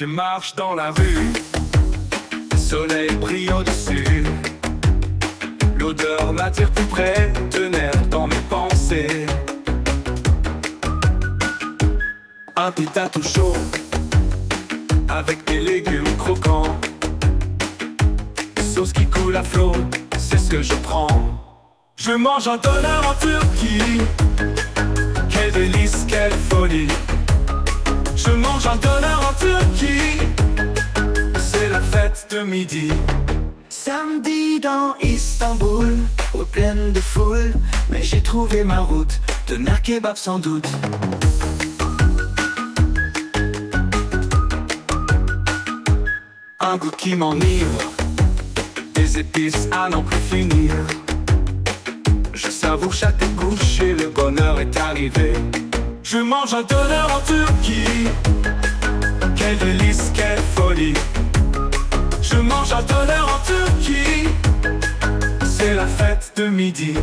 Je marche dans la rue, le soleil brille au-dessus. L'odeur m'attire plus près, teneur dans mes pensées. Un pita tout chaud, avec des légumes croquants. Sauce qui coule à flot, c'est ce que je prends. Je mange un donneur en Turquie. Quelle délice, quelle folie. Je mange un donneur en Turquie. Samedi dans Istanbul, au pleine de foule, mais j'ai trouvé ma route, de kebab sans doute. Un goût qui m'enivre, des épices à n'en plus finir. Je savoure chaque bouche et le bonheur est arrivé. Je mange un donneur en Turquie. Quelle délice, quelle folie. Je mange un donneur en Turquie. C'est la fête de midi.